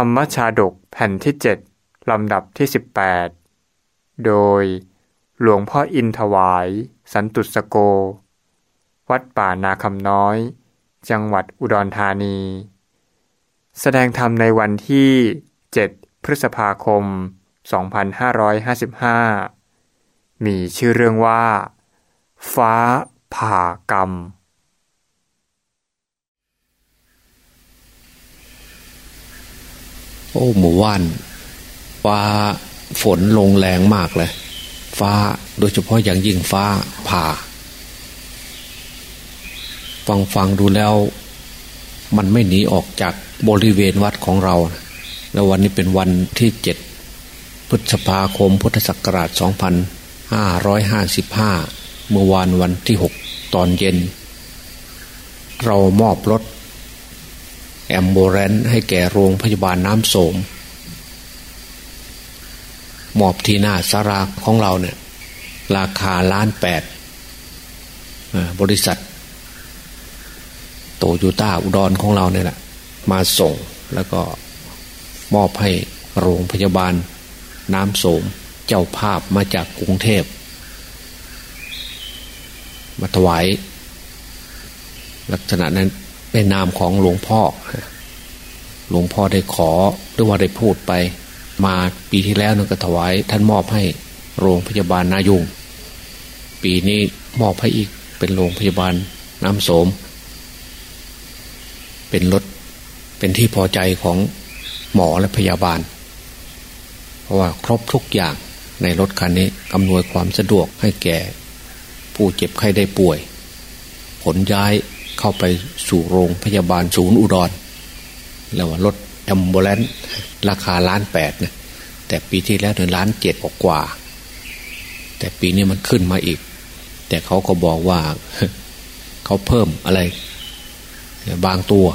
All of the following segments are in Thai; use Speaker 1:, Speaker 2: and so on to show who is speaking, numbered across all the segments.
Speaker 1: ธรรมชาดกแผ่นที่ 7 ลำดับที่ 18 โดยหลวงพ่ออินถวาย สันตุสโก วัดป่านาคำน้อย จังหวัดอุดรธานี แสดงธรรมในวันที่ 7 พฤษภาคม 2555 มีชื่อเรื่องว่า ฟ้าผ่ากรรม
Speaker 2: โอ้หมู่ว่าน ฟ้าฝนลงแรงมากเลย ฟ้าโดยเฉพาะอย่างยิ่งฟ้าผ่า ฟังฟังดูแล้ว มันไม่หนีออกจากบริเวณวัดของเรา แล้ววันนี้เป็นวันที่เจ็ดพฤษภาคมพุทธศักราช 2555 เมื่อวานวันที่หกตอนเย็น เรามอบรถ แอมโบเรนให้แก่โรงพยาบาลน้ำโสมมอบที่หน้าสาราของเราเนี่ย ราคาล้านแปดบริษัท โตโยต้าอุดรของเราเนี่ยแหละมาส่งแล้วก็มอบให้โรงพยาบาล น้ำโสมเจ้าภาพมาจากกรุงเทพมาถวาย ลักษณะนั้น ในนามของหลวงพ่อ หลวงพ่อได้ขอหรือว่าได้พูดไป มาปีที่แล้วนั่นก็ถวาย ท่านมอบให้โรงพยาบาลนายุง ปีนี้มอบให้อีกเป็นโรงพยาบาลน้ำโสม เป็นรถเป็นที่พอใจของหมอและพยาบาล เพราะว่าครบทุกอย่างในรถคันนี้อำนวยความสะดวกให้แก่ ผู้เจ็บไข้ได้ป่วย ผลย้าย เข้าไปสู่โรงพยาบาลศูนย์อุดร แล้วว่ารถแอมโบเลนราคาล้านแปดนะแต่ปีที่แล้วเนี่ยล้านเจ็ดกว่า แต่ปีนี้มันขึ้นมาอีก แต่เขาก็บอกว่าเขาเพิ่มอะไร บางตัว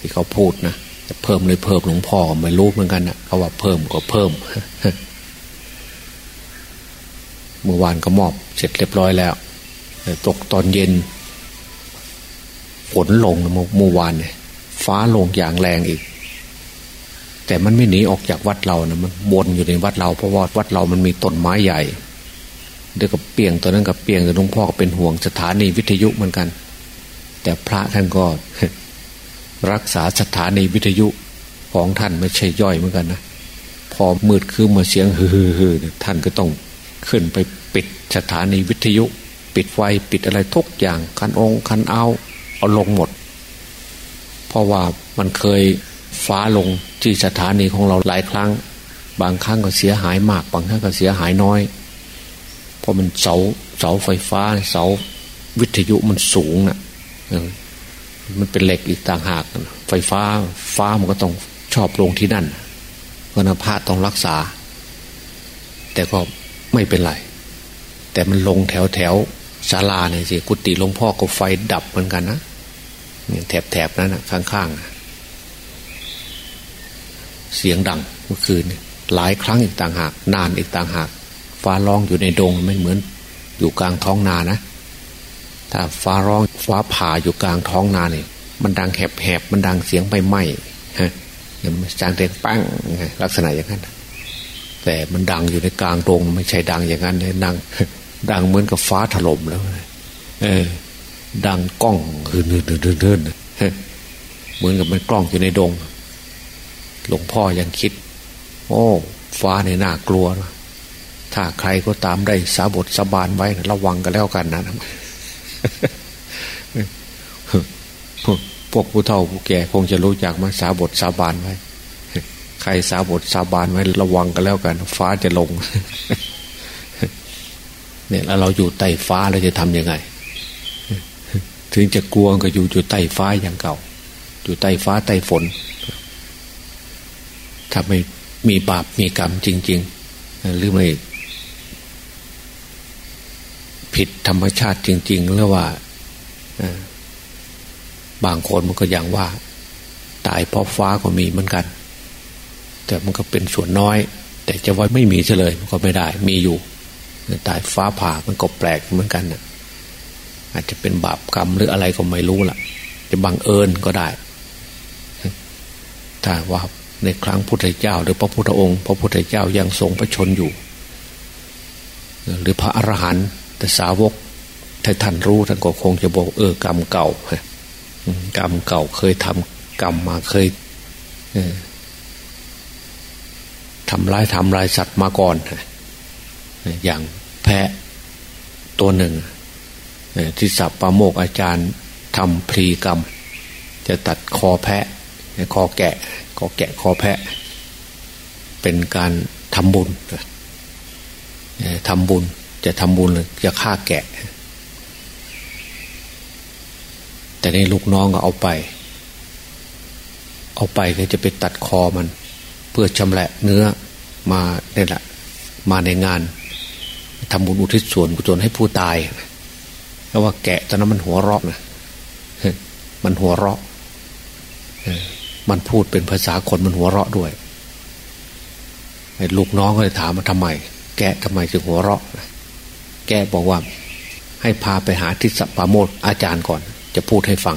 Speaker 2: ที่เขาพูดนะจะเพิ่มเลยเพิ่มหลวงพ่อไม่รู้เหมือนกันนะเขาว่าเพิ่มก็เพิ่มเมื่อวานก็มอบเสร็จเรียบร้อยแล้วตกตอนเย็น ฝนลงเมื่อวานเนี่ย ฟ้าลงอย่างแรงอีก แต่มันไม่หนีออกจากวัดเรานะมันวนอยู่ในวัดเราเพราะว่าวัดเรามันมีต้นไม้ใหญ่เดี๋ยวกับเปียงตัวนั้นกับเปียงแต่หลวงพ่อก็เป็นห่วงสถานีวิทยุเหมือนกัน แต่พระท่านก็รักษาสถานีวิทยุของท่านไม่ใช่ย่อยเหมือนกันนะพอมืดคือมาเสียงฮือๆท่านก็ต้องขึ้นไปปิดสถานีวิทยุ ปิดไฟปิดอะไรทุกอย่างคันองคันเอา เอาลงหมด เพราะว่ามันเคยฟ้าลงที่สถานีของเราหลายครั้ง บางครั้งก็เสียหายมาก บางครั้งก็เสียหายน้อย เพราะมันเสาเสาไฟฟ้าเสาวิทยุมันสูงนะ่ะมันเป็นเหล็กอีกต่างหาก ไฟฟ้าฟ้ามันก็ต้องชอบลงที่นั่นเพราะนพระต้องรักษา แต่ก็ไม่เป็นไร แต่มันลงแถวแถว ศาลาเนี่ยสิกุฏิหลวงพ่อก็ไฟดับเหมือนกันนะเนี่ยแถบแถบนั้นนะข้างๆ เสียงดังเมื่อคืนหลายครั้งอีกต่างหาก นานอีกต่างหาก ฟ้าร้องอยู่ในดงไม่เหมือนอยู่กลางท้องนานะถ้าฟ้าร้องฟ้าผ่าอยู่กลางท้องนาเนี่ยมันดังแหบๆมันดังเสียงไปไหมฮะมันจางเด็งปั้งลักษณะอย่างนั้นแต่มันดังอยู่ในกลางดงไม่ใช่ดังอย่างนั้นเลยดัง ดังเหมือนกับฟ้าถล่มแล้วเออ ดังกล้องฮืนฮืนฮืนฮืนเหมือนกับมันกล้องอยู่ในดง หลวงพ่อยังคิด โอ้ ฟ้าในน่ากลัวนะถ้าใครก็ตามได้สาบทสาบานไว้ระวังกันแล้วกันนะพวกผู้เฒ่าผู้แก่คงจะรู้จักมาสาบทสาบานไว้ ใครสาบทสาบานไว้ระวังกันแล้วกัน ฟ้าจะลง เนี่ยแล้วเราอยู่ใต้ฟ้าเราจะทำยังไง ถึงจะกลัวก็อยู่อยู่ใต้ฟ้าอย่างเก่า อยู่ใต้ฟ้าใต้ฝนถ้าไม่มีบาปมีกรรมจริง ๆ หรือไม่ผิดธรรมชาติจริง ๆ หรือว่าบางคนมันก็อย่างว่า ตายเพราะฟ้าก็มีเหมือนกัน แต่มันก็เป็นส่วนน้อย แต่จะว่าไม่มีเฉลยมันก็ไม่ได้ มีอยู่ ตายฟ้าผ่ามันก็แปลกเหมือนกันนะอาจจะเป็นบาปกรรมหรืออะไรก็ไม่รู้ล่ะ จะบังเอิญก็ได้ถ้าว่าในครั้งพุทธเจ้า หรือพระพุทธองค์ พระพุทธเจ้ายังทรงพระชนอยู่ หรือพระอรหันต์แต่สาวกถ้าท่านรู้ท่านก็คงจะบอกเออกรรมเก่ากรรมเก่าเคยทำกรรมมาเคยทำร้ายทำลายสัตว์มาก่อนอย่าง แพะตัวหนึ่งที่สับประโมกอาจารย์ทำพรีกรรม จะตัดคอแพะคอแกะคอแกะคอแพะ เป็นการทำบุญทำบุญจะทำบุญจะฆ่าแกะ แต่ในลูกน้องก็เอาไป เอาไปก็จะไปตัดคอมัน เพื่อชำแหละเนื้อมาเนี่ยแหละมาในงาน ทำบุญอุทิศส่วนกุศลให้ผู้ตายเพราะว่าแกะตอนนั้นมันหัวเราะนะมันหัวเราะมันพูดเป็นภาษาคนมันหัวเราะด้วยลูกน้องก็เลยถามมาทำไม แกะทำไมจึงหัวเราะแกบอกว่า ให้พาไปหาทิศปาโมดอาจารย์ก่อน จะพูดให้ฟัง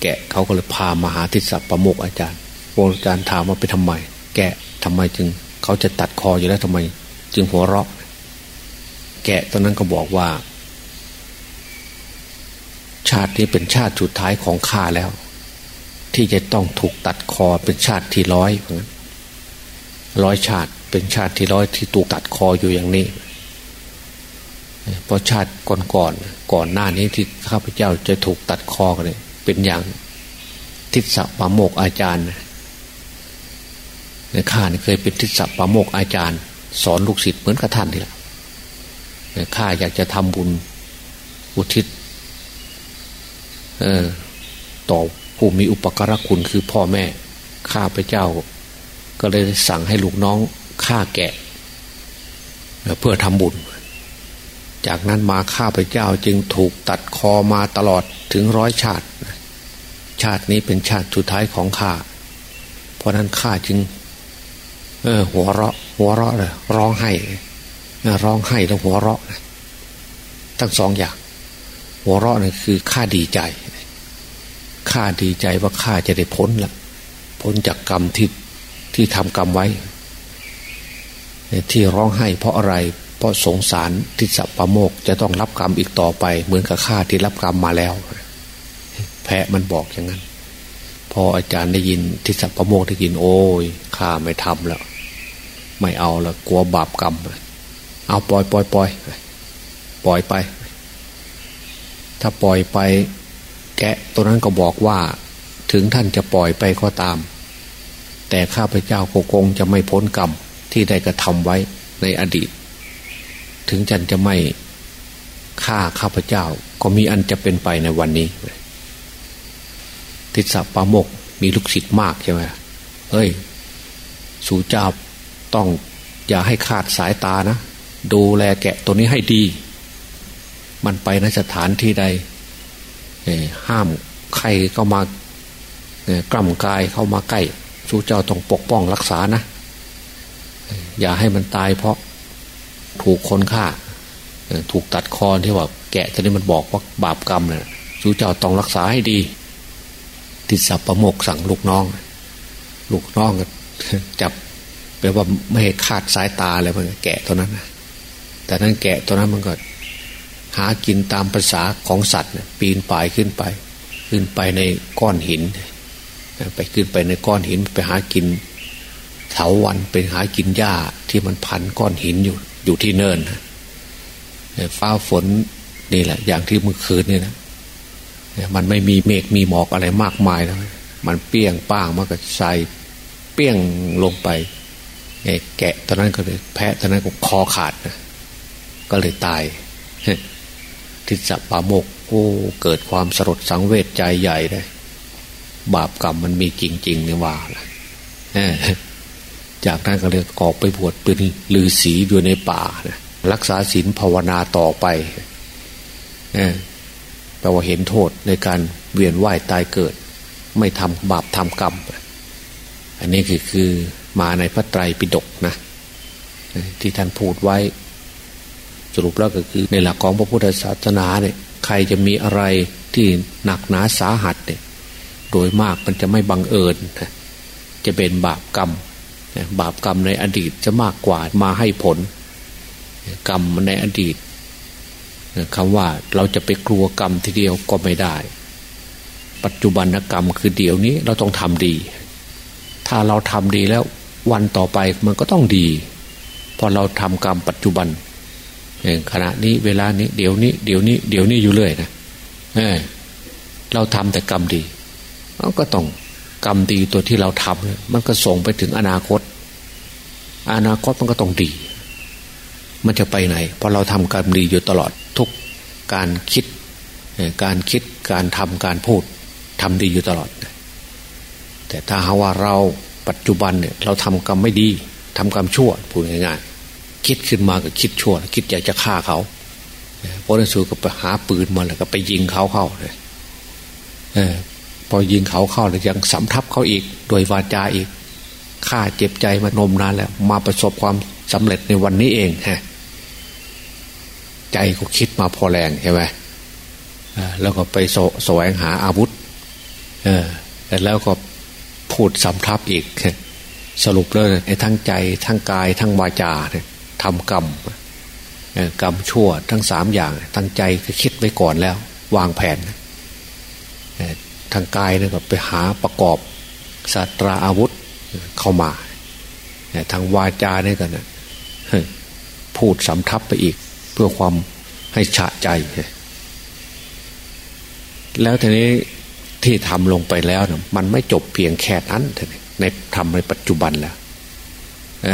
Speaker 2: แกะเขาก็เลยพามาหาทิศปาโมกอาจารย์อาจารย์ถามว่าไปทำไม แกะทำไมจึง เขาจะตัดคออยู่แล้วทำไม จึงหัวเราะ แกะตอนนั้นก็บอกว่า ชาตินี้เป็นชาติสุดท้ายของข้าแล้ว ที่จะต้องถูกตัดคอเป็นชาติที่ร้อยร้อยชาติเป็นชาติที่ร้อยที่ถูกตัดคออยู่อย่างนี้เพราะชาติก่อนก่อนก่อนหน้านี้ที่ข้าพเจ้าจะถูกตัดคอกันเลยเป็นอย่างทิศปาโมกอาจารย์ในข้าเคยเป็นทิศปาโมกอาจารย์ สอนลูกศิษย์เหมือนกับท่านนี่แหละข้าอยากจะทำบุญอุทิศต่อผู้มีอุปการะคุณคือพ่อแม่ ข้าพเจ้า ก็เลยสั่งให้ลูกน้องฆ่าแกะ เพื่อทำบุญ จากนั้นมาข้าพเจ้าจึงถูกตัดคอมาตลอดถึงร้อยชาติ ชาตินี้เป็นชาติสุดท้ายของข้า เพราะนั้นข้าจึง เออ หัวเราะ หัวเราะเลยร้องไห้ร้องไห้แล้วหัวเราะทั้งสองอย่าง หัวเราะนี่คือข้าดีใจข้าดีใจว่าข้าจะได้พ้นละพ้นจากกรรมที่ที่ทำกรรมไว้ ที่ร้องไห้เพราะอะไร เพราะสงสารทิศปะโมกจะต้องรับกรรมอีกต่อไป เหมือนกับข้าที่รับกรรมมาแล้ว แพะมันบอกอย่างนั้น พออาจารย์ได้ยินทิศปะโมกได้ยินโอ้ยข้าไม่ทำแล้ว ไม่เอาล้วกลัวบาปกรรมเอาปล่อยปล่อยปล่อยปล่อยไป ถ้าปล่อยไป แกะตัวนั้นก็บอกว่า ถึงท่านจะปล่อยไปก็ตาม แต่ข้าพเจ้าคงจะไม่พ้นกรรมที่ได้กระทำไว้ในอดีต ถึงจันจะไม่ฆ่าข้าพเจ้าก็มีอันจะเป็นไปในวันนี้ทิศปาโมกมีลูกศิษย์มากใช่ไหมเฮ้ย สู่เจ้า ต้องอย่าให้ขาดสายตานะ ดูแลแกะตัวนี้ให้ดี มันไปนสถานที่ใดห้ามใครเข้ามากล่ำกายเข้ามาใกล้สู้เจ้าต้องปกป้องรักษานะ อย่าให้มันตายเพราะถูกคนฆ่า ถูกตัดคอที่ว่าแกะตอนนี้มันบอกว่าบาปกรรมเนะี่ยสู้เจ้าต้องรักษาให้ดี ติดสับประโมกสั่งลูกน้อง ลูกน้องจับ แปลว่าไม่ให้ขาดสายตาเลยมันแกะตัวนั้นนะแต่นั้นแกะตัวนั้นมันก็ หากินตามภาษาของสัตว์ปีนป่ายขึ้นไป ขึ้นไปในก้อนหิน ไปขึ้นไปในก้อนหินไปหากินเถาวันไปหากินหญ้าที่มันพันก้อนหินอยู่อยู่ที่เนินฟ้าฝนนี่แหละ อย่างที่เมื่อคืนนี่นะมันไม่มีเมฆมีหมอกอะไรมากมายแล้วมันเปี้ยงป้างมันก็ใส่เปี้ยงลงไป แกะตอนนั้นก็เลยแพะตอนนั้นก็คอขาดนะก็เลยตายทิศปาโมกโอ้เกิดความสลดสังเวชใจใหญ่เลยบาปกรรมมันมีจริงๆนี่ว่าจากนั้นก็เลยออกไปบวชเป็นลือศีอยู่ในป่านะรักษาศีลภาวนาต่อไปแปลว่าเห็นโทษในการเวียนว่ายตายเกิด ไม่ทำบาปทำกรรม อันนี้คือคือ มาในพระไตรปิฎกนะที่ท่านพูดไว้ สรุปแล้วก็คือในหลักของพระพุทธศาสนาเนี่ยใครจะมีอะไรที่หนักหนาสาหัสเนี่ยโดยมากมันจะไม่บังเอิญจะเป็นบาปกรรม บาปกรรมในอดีตจะมากกว่ามาให้ผล กรรมในอดีตคำว่าเราจะไปกลัวกรรมทีเดียวก็ไม่ได้ ปัจจุบันกรรมคือเดี๋ยวนี้เราต้องทำดี ถ้าเราทำดีแล้ว วันต่อไปมันก็ต้องดีพอเราทำกรรมปัจจุบันขณะนี้เวลานี้ เดี๋ยวนี้ เดี๋ยวนี้ เดี๋ยวนี้อยู่เรื่อยนะเเราทำแต่กรรมดีเราก็ต้องกรรมดีตัวที่เราทำมันก็ส่งไปถึงอนาคต อนาคตมันก็ต้องดี มันจะไปไหนพอเราทำกรรมดีอยู่ตลอดทุกการคิดการคิดการทำการพูดทำดีอยู่ตลอด แต่ถ้าหาว่าเรา ปัจจุบันเนี่ยเราทำกรรมไม่ดีทำกรรมชั่วพูดง่ายๆคิดขึ้นมาก็คิดชั่ว คิดอยากจะฆ่าเขาพระนสูก็ไปหาปืนมาแล้วก็ไปยิงเขาเข้าเลยพอยิงเขาเข้าแล้วยังสำทับเขาอีก โดยวาจาอีกฆ่าเจ็บใจมานมนานแล้ว มาประสบความสำเร็จในวันนี้เองฮะใจก็คิดมาพอแรงใช่ไหมแล้วก็ไปแสวงหาอาวุธ เออแล้วก็ พูดสำทับอีก สรุปเลยไอ้ทั้งใจทั้งกายทั้งวาจาเนี่ยทำกรรมกรรมชั่วทั้งสามอย่าง ทั้งใจก็คิดไว้ก่อนแล้ว วางแผนทางกายเนี่ยก็ไปหาประกอบสัตราอาวุธเข้ามาทางวาจาเนี่ยก็นะพูดสำทับไปอีก เพื่อความให้ฉะใจ แล้วทีนี้ ที่ทำลงไปแล้วนะมันไม่จบเพียงแค่นั้นในทำในปัจจุบันแล้วเ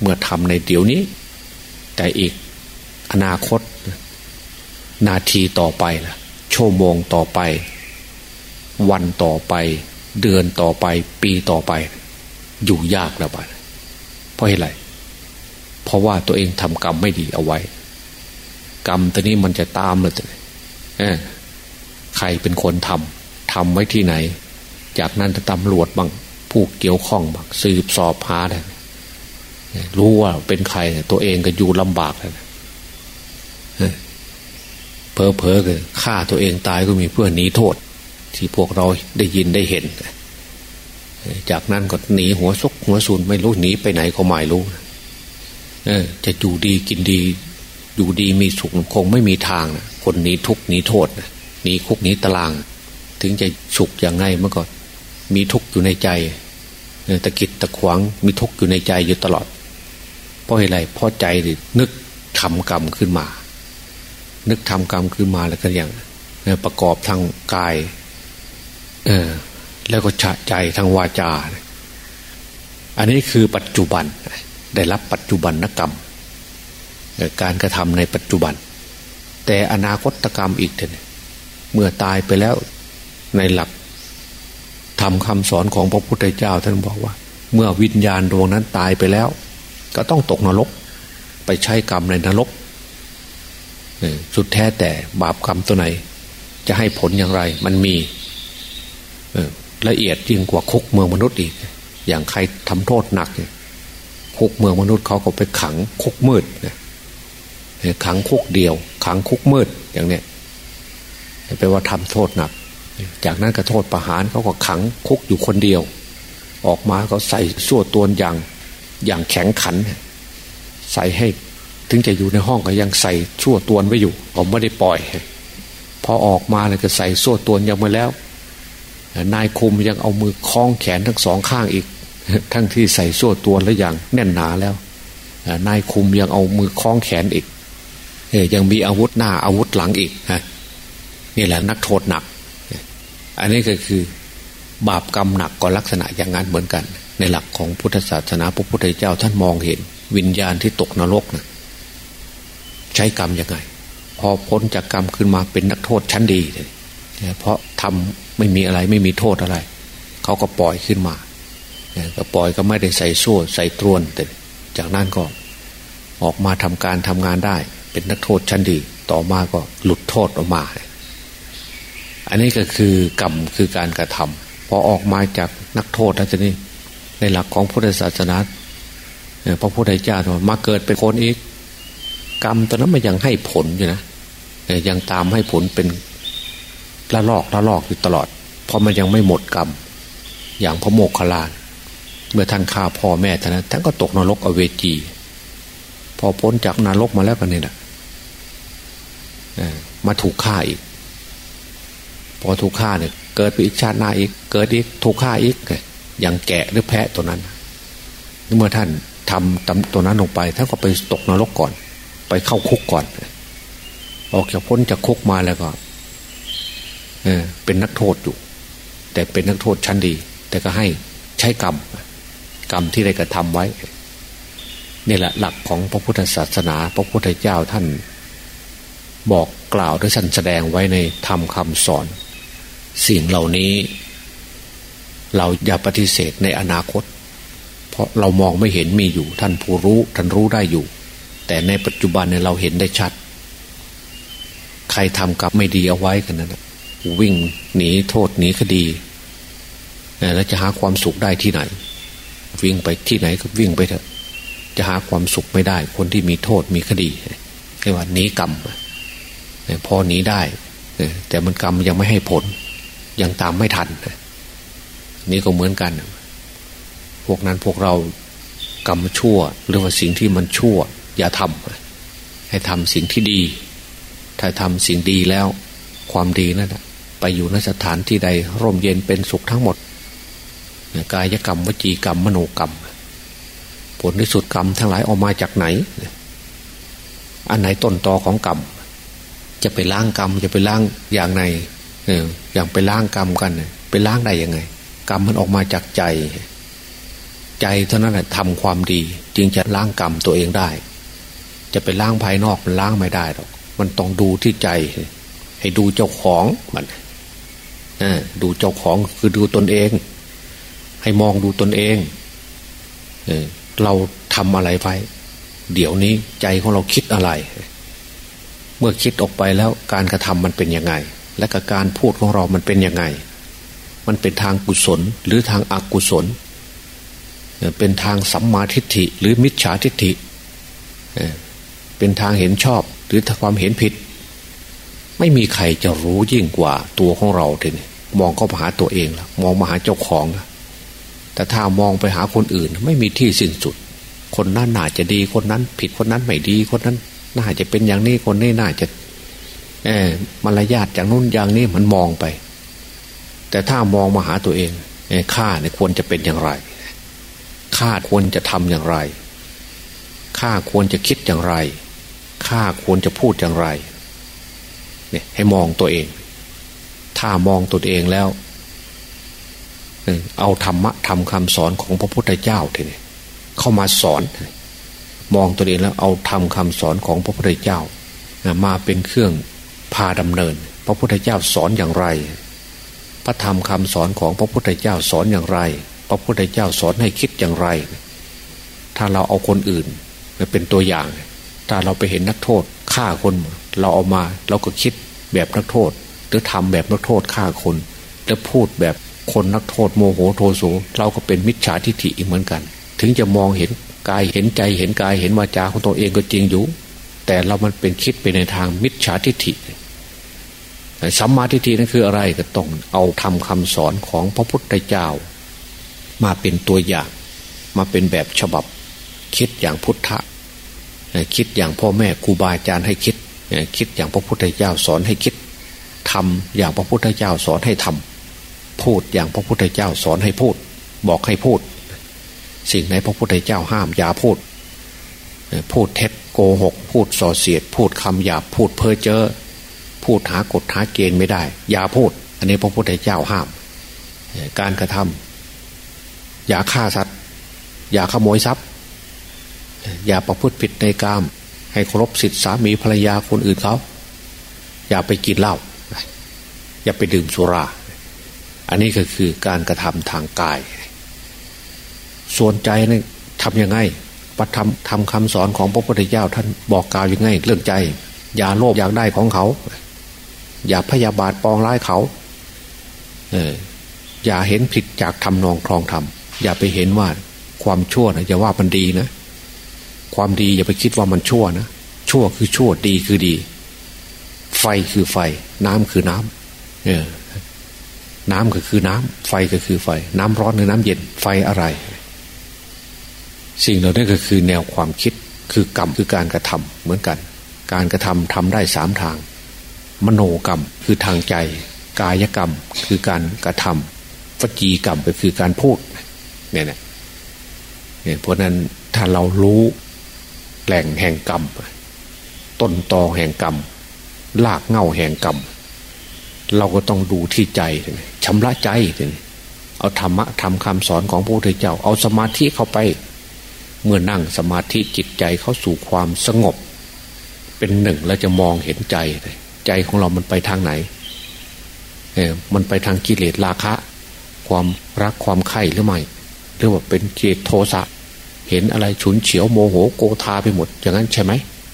Speaker 2: เมื่อทำในเดี๋ยวนี้ แต่อีกอนาคต นาทีต่อไปล่ะ ชั่วโมงต่อไป วันต่อไป เดือนต่อไป ปีต่อไป อยู่ยากแล้วบ้านเพราะอะไรเพราะว่าตัวเองทำกรรมไม่ดีเอาไว้ กรรมตัวนี้มันจะตามเลยใครเป็นคนทำ ทำไว้ที่ไหน จากนั้นจะตำรวจบางผู้เกี่ยวข้องบางสืบสอบหาได้รู้ว่าเป็นใครตัวเองก็อยู่ลำบากแล้วเพอเพอก็ฆ่าตัวเองตายก็มีเพื่อหนีโทษ ที่พวกเราได้ยินได้เห็น จากนั้นก็หนีหัวซุกหัวซุนไม่รู้หนีไปไหนก็ไม่รู้จะอยู่ดีกินดี อยู่ดีมีสุขคงไม่มีทางนะคนหนีทุกหนีโทษหนีคุกหนีตาราง ถึงจะสุขอย่างไงเมื่อก่อนมีทุกข์อยู่ในใจตะกิดตะขวางมีทุกข์อยู่ในใจอยู่ตลอด เพราะอะไรเพราะใจนึกทำกรรมขึ้นมา นึกทำกรรมขึ้นมาแล้วก็อย่างประกอบทางกาย เออ แล้วก็ใจทางวาจา อันนี้คือปัจจุบัน ได้รับปัจจุบันนกรรม การกระทำในปัจจุบัน แต่อนาคตกรรมอีกเนี่ยเมื่อตายไปแล้ว ในหลักทำคำสอนของพระพุทธเจ้า ท่านบอกว่า เมื่อวิญญาณดวงนั้นตายไปแล้ว ก็ต้องตกนรก ไปใช้กรรมในนรกสุดแท้แต่บาปกรรมตัวไหน จะให้ผลอย่างไร มันมีละเอียดยิ่งกว่าคุกเมืองมนุษย์อีก อย่างใครทำโทษหนักคุกเมืองมนุษย์เขาก็ไปขังคุกมืดขังคุกเดียว ขังคุกมืดอย่างเนี้ยแปลว่าทำโทษหนัก จากนั้นก็โทษประหารเขาก็ขังคุกอยู่คนเดียว ออกมาเขาใส่ส่วตัวอย่างอย่างแข็งขัน ใส่ให้ถึงจะอยู่ในห้องก็ยังใส่ชั่วตัวไว้อยู่ ผมไม่ได้ปล่อย พอออกมาเลยก็ใส่ส่วตัวยังมาแล้ว นายคุมยังเอามือคล้องแขนทั้งสองข้างอีก ทั้งที่ใส่ส่วตัวแล้วอย่างแน่นหนาแล้ว นายคุมยังเอามือคล้องแขนอีกยังมีอาวุธหน้าอาวุธหลังอีกฮะนี่แหละนักโทษหนัก อันนี้ก็คือบาปกรรมหนักก็ลักษณะอย่างนั้นเหมือนกัน ในหลักของพุทธศาสนาพระพุทธเจ้าท่านมองเห็น วิญญาณที่ตกนรกนะใช้กรรมยังไง พอพ้นจากกรรมขึ้นมาเป็นนักโทษชั้นดีเลยเพราะทำไม่มีอะไรไม่มีโทษอะไร เขาก็ปล่อยขึ้นมาก็ปล่อยก็ไม่ได้ใส่สู้ใส่ตรวนแต่จากนั้นก็ออกมาทำการทำงานได้ เป็นนักโทษชั้นดี ต่อมาก็หลุดโทษออกมา อันนี้ก็คือกรรมคือการกระทำพอออกมาจากนักโทษแล้วจะนี่ในหลักของพุทธศาสนาพระพุทธเจ้ามาเกิดเป็นคนอีก กรรมตอนนั้นมันยังให้ผลอยู่นะยังตามให้ผลเป็นละลอกละลอกอยู่ตลอด เพราะมันยังไม่หมดกรรม อย่างพระโมกขลานเมื่อท่านฆ่าพ่อแม่ท่านท่านก็ตกนรกอเวจี พอพ้นจากนรกมาแล้วกันนี่นะมาถูกฆ่าอีก พอถูกฆ่าเนี่ยเกิดไปอีกชาติหน้าอีก เกิดอีกถูกฆ่าอีกอย่างแกะหรือแพะตัวนั้น เมื่อท่านทำตตัวนั้นลงไปท่านก็ไปตกนรกก่อน ไปเข้าคุกก่อน ออกจากพ้นจากคุกมาแล้วก็เออเป็นนักโทษอยู่ แต่เป็นนักโทษชั้นดี แต่ก็ให้ใช้กรรม กรรมที่ได้กระทำไว้นี่แหละหลักของพระพุทธศาสนา พระพุทธเจ้าท่าน บอกกล่าวหรือท่านแสดงไว้ในธรรมคำสอน สิ่งเหล่านี้ เราอย่าปฏิเสธในอนาคต เพราะเรามองไม่เห็นมีอยู่ ท่านผู้รู้ท่านรู้ได้อยู่ แต่ในปัจจุบันเนี่ยเราเห็นได้ชัด ใครทำกรรมไม่ดีเอาไว้กันนะวิ่งหนีโทษหนีคดีแล้วจะหาความสุขได้ที่ไหน วิ่งไปที่ไหนก็วิ่งไปเถอะ จะหาความสุขไม่ได้ คนที่มีโทษมีคดีเรียกว่าหนีกรรมพอหนีได้แต่มันกรรมยังไม่ให้ผล ยังตามไม่ทัน นี่ก็เหมือนกัน พวกนั้นพวกเรากรรมชั่ว หรือว่าสิ่งที่มันชั่ว อย่าทำให้ทำสิ่งที่ดี ถ้าทำสิ่งดีแล้ว ความดีนั่นไปอยู่ในสถานที่ใด ร่มเย็นเป็นสุขทั้งหมดกายกรรมวจีกรรมมโนกรรม ผลที่สุดกรรมทั้งหลายออกมาจากไหน อันไหนต้นตอของกรรม จะไปล้างกรรมจะไปล้างอย่างไร เอออย่างไปล้างกรรมกันไปล้างได้ยังไง กรรมมันออกมาจากใจ ใจเท่านั้นแหละทำความดี จึงจะล้างกรรมตัวเองได้ จะไปล้างภายนอกมันล้างไม่ได้หรอกมันต้องดูที่ใจ ให้ดูเจ้าของมันดูเจ้าของคือดูตนเอง ให้มองดูตนเองเเราทำอะไรไปเดี๋ยวนี้ใจของเราคิดอะไร เมื่อคิดออกไปแล้วการกระทำมันเป็นยังไง และกับการพูดของเรามันเป็นยังไง มันเป็นทางกุศลหรือทางอกุศล เป็นทางสัมมาทิฏฐิหรือมิจฉาทิฏฐิ เป็นทางเห็นชอบหรือความเห็นผิด ไม่มีใครจะรู้ยิ่งกว่าตัวของเราทีนี้มองเข้ามาหาตัวเองแล้วมองมาหาเจ้าของแล้วแต่ถ้ามองไปหาคนอื่น ไม่มีที่สิ้นสุด คนนั้นน่าจะดีคนนั้น ผิดคนนั้นไม่ดีคนนั้น น่าจะเป็นอย่างนี้คนนี้น่าจะ เออมารยาทอย่างนู้นอย่างนี้มันมองไป แต่ถ้ามองมาหาตัวเองข้าเนี่ยควรจะเป็นอย่างไรข้าควรจะทำอย่างไรข้าควรจะคิดอย่างไรข้าควรจะพูดอย่างไรเนี่ยให้มองตัวเอง ถ้ามองตัวเองแล้วเอาธรรมะทำคำสอนของพระพุทธเจ้าทีนี้เข้ามาสอน มองตัวเองแล้วเอาทำคำสอนของพระพุทธเจ้า มาเป็นเครื่อง พาดำเนิน พระพุทธเจ้าสอนอย่างไร พระธรรมคำสอนของพระพุทธเจ้าสอนอย่างไร พระพุทธเจ้าสอนให้คิดอย่างไร ถ้าเราเอาคนอื่นมาเป็นตัวอย่าง ถ้าเราไปเห็นนักโทษฆ่าคน เราเอามาเราก็คิดแบบนักโทษ หรือทำแบบนักโทษฆ่าคน แล้วพูดแบบคนนักโทษโมโหโทโสเราก็เป็นมิจฉาทิฏฐิอีกเหมือนกัน ถึงจะมองเห็นกายเห็นใจเห็นกายเห็นวาจาของตัวเองก็จริงอยู่ แต่เรามันเป็นคิดไปในทางมิจฉาทิฏฐิสัมมาทิฏฐินั่นคืออะไรก็ต้องเอาทำคำสอนของพระพุทธเจ้า มาเป็นตัวอย่าง มาเป็นแบบฉบับ คิดอย่างพุทธะคิดอย่างพ่อแม่ครูบาอาจารย์ให้คิด คิดอย่างพระพุทธเจ้าสอนให้คิดทำอย่างพระพุทธเจ้าสอนให้ทำพูดอย่างพระพุทธเจ้าสอนให้พูด บอกให้พูด สิ่งไหนพระพุทธเจ้าห้ามอย่าพูด พูดเท็จ โกหก พูดส่อเสียด พูดคำหยาบพูดเพ้อเจ้อพูดหากฎหาเกณฑ์ไม่ได้ อย่าพูด อันนี้พระพุทธเจ้าห้าม การกระทำอย่าฆ่าสัตว์ อย่าขโมยทรัพย์ อย่าประพฤติผิดในกาม ให้เคารพสิทธิสามีภรรยาคนอื่นเขา อย่าไปกินเหล้า อย่าไปดื่มสุรา อันนี้ก็คือการกระทำทางกาย ส่วนใจนี่ทำยังไง ปฏิธรรมทำคำสอนของพระพุทธเจ้าท่านบอกกล่าวยังไงเรื่องใจ อย่าโลภอยากได้ของเขา อย่าพยาบาทปองร้ายเขา เอออย่าเห็นผิดจากทำนองคลองทำอย่าไปเห็นว่าความชั่วนะอย่าว่ามันดีนะ ความดีอย่าไปคิดว่ามันชั่วนะชั่วคือชั่วดีคือดี ไฟคือไฟ น้ำคือน้ำเออ น้ำก็คือน้ำไฟก็คือไฟ น้ำร้อนหรือน้ำเย็นไฟอะไร สิ่งเหล่านี้ก็คือแนวความคิดคือกรรมคือการกระทำเหมือนกัน การกระทำทำได้สามทาง มโนกรรมคือทางใจ กายกรรมคือการกระทำวจีกรรมก็คือการพูดเนี่ยเนี่ยเพราะนั้นถ้าเรารู้แหล่งแห่งกรรม ต้นตอแห่งกรรมลากเง่าแห่งกรรม เราก็ต้องดูที่ใจชำระใจเอาธรรมะทำคำสอนของพระพุทธเจ้า เอาสมาธิเข้าไป เมื่อนั่งสมาธิจิตใจเข้าสู่ความสงบ เป็นหนึ่งแล้วจะมองเห็นใจ ใจของเรามันไปทางไหนเออมันไปทางกิเลสราคะ ความรักความใคร่หรือไม่หรือว่าเป็นเจตโทสะเห็นอะไรฉุนเฉียวโมโหโกธาไปหมด อย่างนั้นใช่ไหม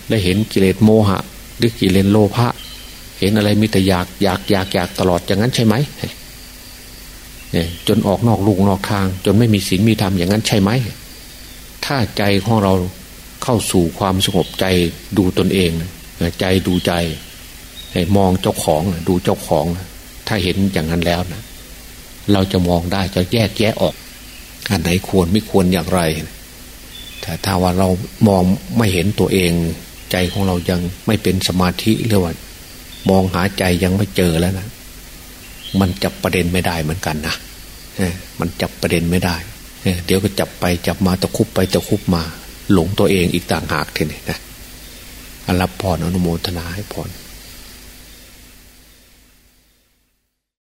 Speaker 2: และเห็นกิเลสโมหะ หรือกิเลสโลภะเห็นอะไรมีแต่อยากอยากอยากอยากตลอดอย่างนั้นใช่ไหมเนี่ยจนออกนอกลูกนอกทาง จนไม่มีศีลมีธรรมอย่างนั้นใช่ไหม ถ้าใจของเราเข้าสู่ความสงบใจดูตนเองใจดูใจมองเจ้าของดูเจ้าของ ถ้าเห็นอย่างนั้นแล้วนะเราจะมองได้จะแยกแยะออก อันไหนควรไม่ควรอย่างไรแต่ถ้าว่าเรามองไม่เห็นตัวเอง ใจของเรายังไม่เป็นสมาธิหรือว่ามองหาใจยังไม่เจอแล้วนะมันจับประเด็นไม่ได้เหมือนกันนะมันจับประเด็นไม่ได้ เดี๋ยวก็จับไปจับมาตะคุบไปตะคุบมา หลงตัวเองอีกต่างหากทีนี้นะรับพรอนุโมทนาให้พร